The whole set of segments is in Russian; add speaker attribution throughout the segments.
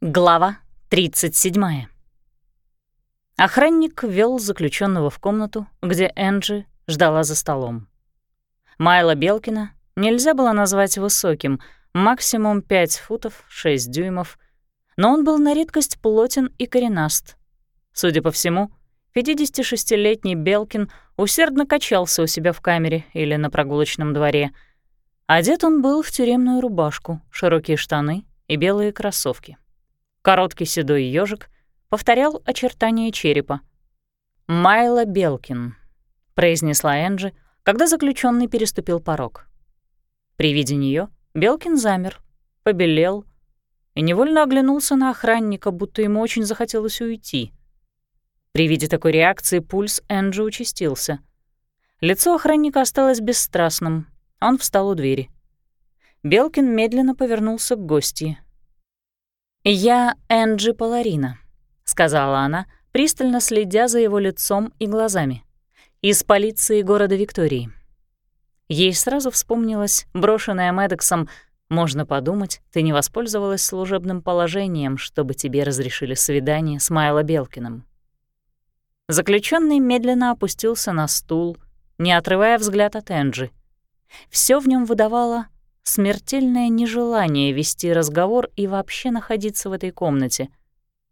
Speaker 1: Глава 37. Охранник вел заключенного в комнату, где Энджи ждала за столом. Майла Белкина нельзя было назвать высоким, максимум 5 футов 6 дюймов, но он был на редкость плотен и коренаст. Судя по всему, 56-летний Белкин усердно качался у себя в камере или на прогулочном дворе. Одет он был в тюремную рубашку, широкие штаны и белые кроссовки. Короткий седой ежик повторял очертания черепа. «Майла Белкин», — произнесла Энджи, когда заключенный переступил порог. При виде нее Белкин замер, побелел и невольно оглянулся на охранника, будто ему очень захотелось уйти. При виде такой реакции пульс Энджи участился. Лицо охранника осталось бесстрастным. Он встал у двери. Белкин медленно повернулся к гостье. «Я Энджи Паларина», — сказала она, пристально следя за его лицом и глазами. «Из полиции города Виктории». Ей сразу вспомнилось, брошенная Медексом, «Можно подумать, ты не воспользовалась служебным положением, чтобы тебе разрешили свидание с Майло Белкиным». Заключенный медленно опустился на стул, не отрывая взгляд от Энджи. Все в нем выдавало смертельное нежелание вести разговор и вообще находиться в этой комнате.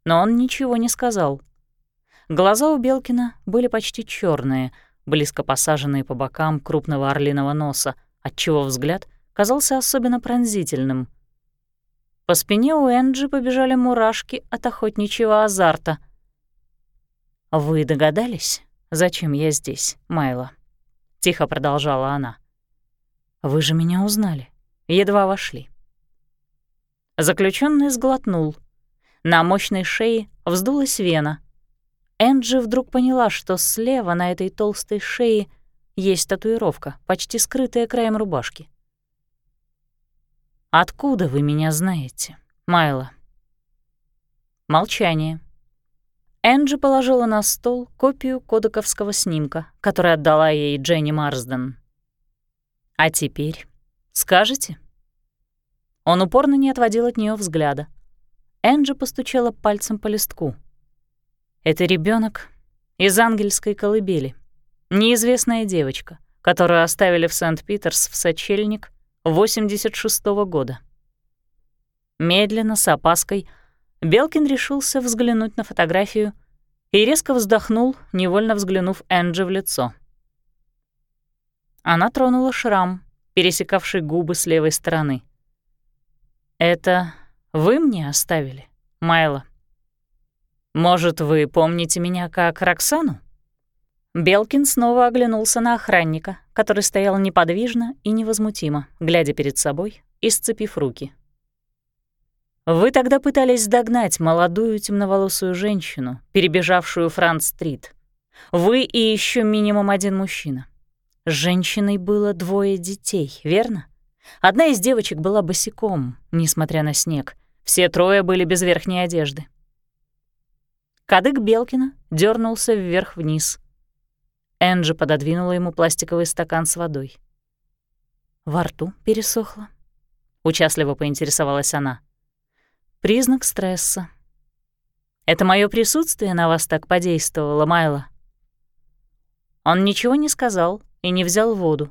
Speaker 1: Но он ничего не сказал. Глаза у Белкина были почти черные, близко посаженные по бокам крупного орлиного носа, отчего взгляд казался особенно пронзительным. По спине у Энджи побежали мурашки от охотничьего азарта. «Вы догадались, зачем я здесь, Майла?» — тихо продолжала она. «Вы же меня узнали едва вошли. Заключенный сглотнул. На мощной шее вздулась вена. Энджи вдруг поняла, что слева на этой толстой шее есть татуировка, почти скрытая краем рубашки. «Откуда вы меня знаете, Майла?» Молчание. Энджи положила на стол копию кодековского снимка, который отдала ей Дженни Марсден. «А теперь Скажете?» Он упорно не отводил от нее взгляда. Энджи постучала пальцем по листку. «Это ребенок из ангельской колыбели. Неизвестная девочка, которую оставили в Сент-Питерс в сочельник 86-го года». Медленно, с опаской, Белкин решился взглянуть на фотографию и резко вздохнул, невольно взглянув Энджи в лицо. Она тронула шрам, пересекавший губы с левой стороны. «Это вы мне оставили, Майла? Может, вы помните меня как Роксану?» Белкин снова оглянулся на охранника, который стоял неподвижно и невозмутимо, глядя перед собой и сцепив руки. «Вы тогда пытались догнать молодую темноволосую женщину, перебежавшую Франц-стрит. Вы и еще минимум один мужчина. С женщиной было двое детей, верно? Одна из девочек была босиком, несмотря на снег. Все трое были без верхней одежды. Кадык Белкина дернулся вверх-вниз. Энджи пододвинула ему пластиковый стакан с водой. Во рту пересохло. Участливо поинтересовалась она. Признак стресса. Это мое присутствие на вас так подействовало, Майла? Он ничего не сказал, и не взял воду,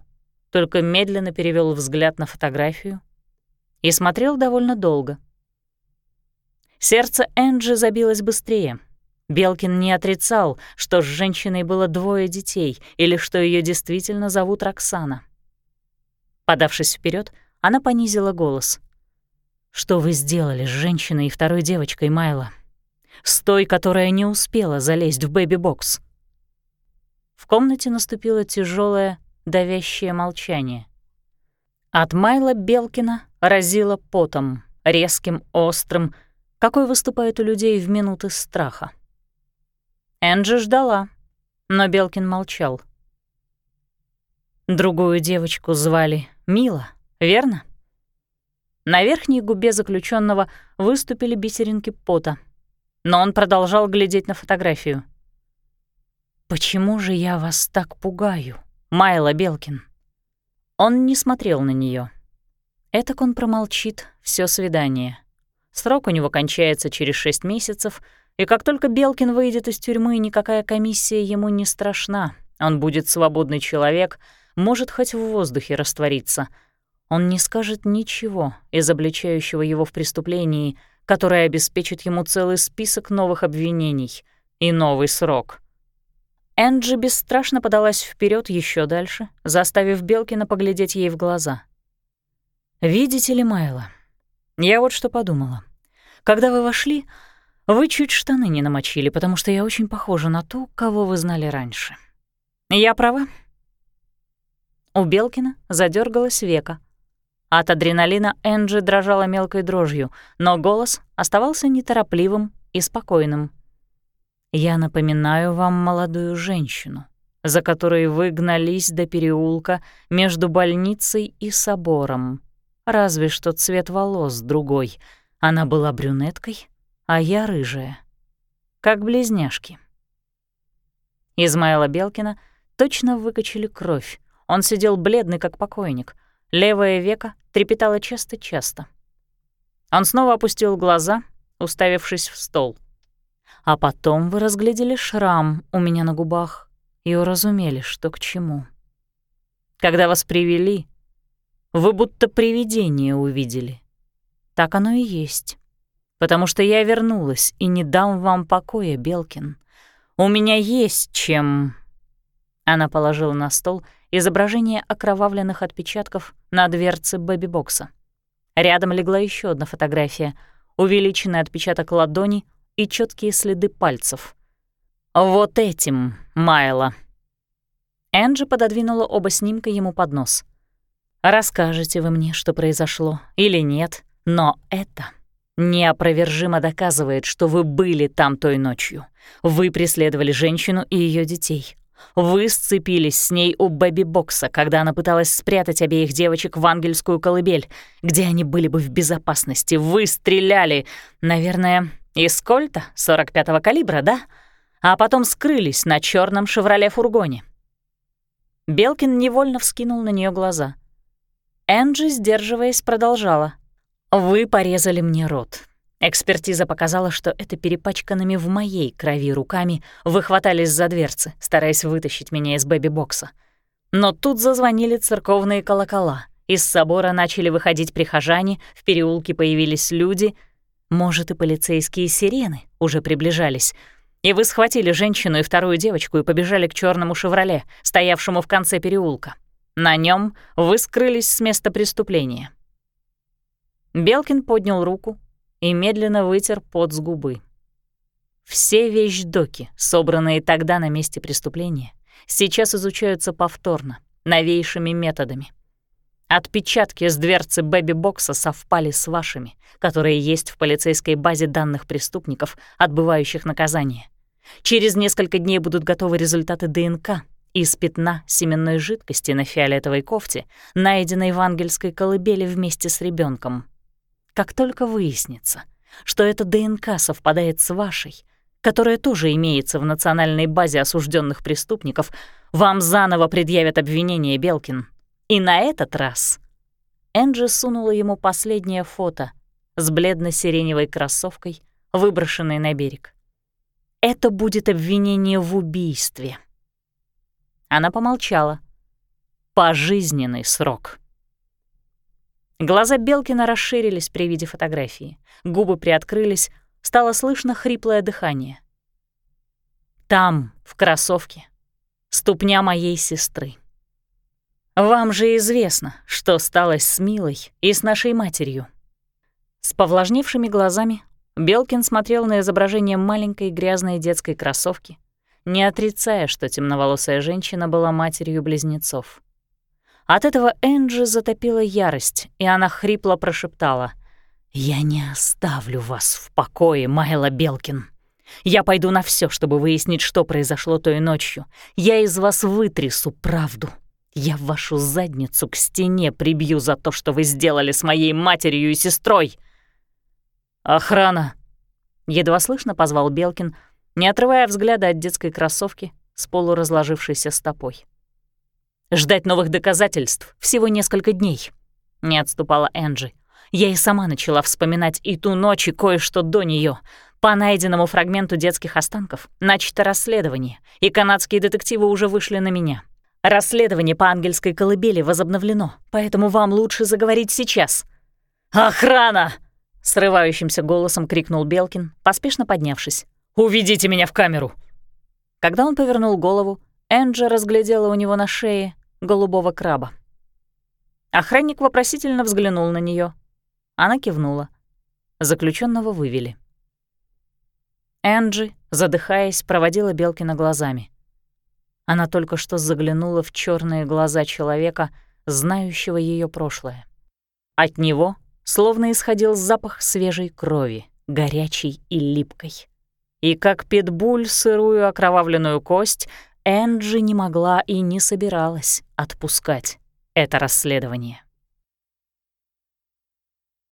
Speaker 1: только медленно перевел взгляд на фотографию и смотрел довольно долго. Сердце Энджи забилось быстрее. Белкин не отрицал, что с женщиной было двое детей или что ее действительно зовут Роксана. Подавшись вперед, она понизила голос. «Что вы сделали с женщиной и второй девочкой Майла? С той, которая не успела залезть в бэби-бокс?» В комнате наступило тяжелое, давящее молчание. От Майла Белкина разило потом, резким, острым, какой выступает у людей в минуты страха. Энджи ждала, но Белкин молчал. Другую девочку звали Мила, верно? На верхней губе заключенного выступили бисеринки пота, но он продолжал глядеть на фотографию — «Почему же я вас так пугаю, Майла Белкин?» Он не смотрел на нее. Этак он промолчит все свидание. Срок у него кончается через шесть месяцев, и как только Белкин выйдет из тюрьмы, никакая комиссия ему не страшна. Он будет свободный человек, может хоть в воздухе раствориться. Он не скажет ничего, изобличающего его в преступлении, которое обеспечит ему целый список новых обвинений и новый срок. Энджи бесстрашно подалась вперед еще дальше, заставив Белкина поглядеть ей в глаза. «Видите ли, Майла, я вот что подумала. Когда вы вошли, вы чуть штаны не намочили, потому что я очень похожа на ту, кого вы знали раньше. Я права?» У Белкина задергалась века. От адреналина Энджи дрожала мелкой дрожью, но голос оставался неторопливым и спокойным. «Я напоминаю вам молодую женщину, за которой вы гнались до переулка между больницей и собором. Разве что цвет волос другой. Она была брюнеткой, а я рыжая. Как близняшки». Измаила Белкина точно выкачали кровь. Он сидел бледный, как покойник. Левое веко трепетало часто-часто. Он снова опустил глаза, уставившись в стол. А потом вы разглядели шрам у меня на губах и уразумели, что к чему. Когда вас привели, вы будто привидение увидели. Так оно и есть. Потому что я вернулась и не дам вам покоя, Белкин. У меня есть чем она положила на стол изображение окровавленных отпечатков на дверце бэби-бокса. Рядом легла еще одна фотография, увеличенный отпечаток ладони и четкие следы пальцев. «Вот этим, Майла!» Энджи пододвинула оба снимка ему под нос. «Расскажете вы мне, что произошло, или нет, но это неопровержимо доказывает, что вы были там той ночью. Вы преследовали женщину и ее детей. Вы сцепились с ней у бэби-бокса, когда она пыталась спрятать обеих девочек в ангельскую колыбель, где они были бы в безопасности. Вы стреляли, наверное, из кольта 45-го калибра, да? А потом скрылись на черном «Шевроле» Белкин невольно вскинул на нее глаза. Энджи, сдерживаясь, продолжала. «Вы порезали мне рот. Экспертиза показала, что это перепачканными в моей крови руками выхватались за дверцы, стараясь вытащить меня из бэби-бокса. Но тут зазвонили церковные колокола. Из собора начали выходить прихожане, в переулке появились люди. Может, и полицейские сирены уже приближались. И вы схватили женщину и вторую девочку и побежали к черному «Шевроле», стоявшему в конце переулка. На нем вы скрылись с места преступления. Белкин поднял руку, и медленно вытер пот с губы. Все вещдоки, собранные тогда на месте преступления, сейчас изучаются повторно, новейшими методами. Отпечатки с дверцы бэби-бокса совпали с вашими, которые есть в полицейской базе данных преступников, отбывающих наказание. Через несколько дней будут готовы результаты ДНК из пятна семенной жидкости на фиолетовой кофте, найденной в ангельской колыбели вместе с ребенком. Как только выяснится, что эта ДНК совпадает с вашей, которая тоже имеется в национальной базе осужденных преступников, вам заново предъявят обвинение, Белкин. И на этот раз Энджи сунула ему последнее фото с бледно-сиреневой кроссовкой, выброшенной на берег. Это будет обвинение в убийстве. Она помолчала. Пожизненный срок. Глаза Белкина расширились при виде фотографии. Губы приоткрылись, стало слышно хриплое дыхание. Там, в кроссовке, ступня моей сестры. Вам же известно, что стало с Милой и с нашей матерью. С повлажневшими глазами Белкин смотрел на изображение маленькой грязной детской кроссовки, не отрицая, что темноволосая женщина была матерью близнецов. От этого Энджи затопила ярость, и она хрипло прошептала. «Я не оставлю вас в покое, Майла Белкин. Я пойду на все, чтобы выяснить, что произошло той ночью. Я из вас вытрясу правду. Я вашу задницу к стене прибью за то, что вы сделали с моей матерью и сестрой». «Охрана!» — едва слышно позвал Белкин, не отрывая взгляда от детской кроссовки с полуразложившейся стопой. Ждать новых доказательств всего несколько дней. Не отступала Энджи. Я и сама начала вспоминать и ту ночь, и кое-что до нее. По найденному фрагменту детских останков начато расследование, и канадские детективы уже вышли на меня. Расследование по ангельской колыбели возобновлено, поэтому вам лучше заговорить сейчас. «Охрана!» — срывающимся голосом крикнул Белкин, поспешно поднявшись. «Уведите меня в камеру!» Когда он повернул голову, Энджи разглядела у него на шее голубого краба. Охранник вопросительно взглянул на нее. Она кивнула. Заключенного вывели. Энджи, задыхаясь, проводила Белкина глазами. Она только что заглянула в черные глаза человека, знающего ее прошлое. От него словно исходил запах свежей крови, горячей и липкой. И как питбуль сырую окровавленную кость, Энджи не могла и не собиралась отпускать это расследование.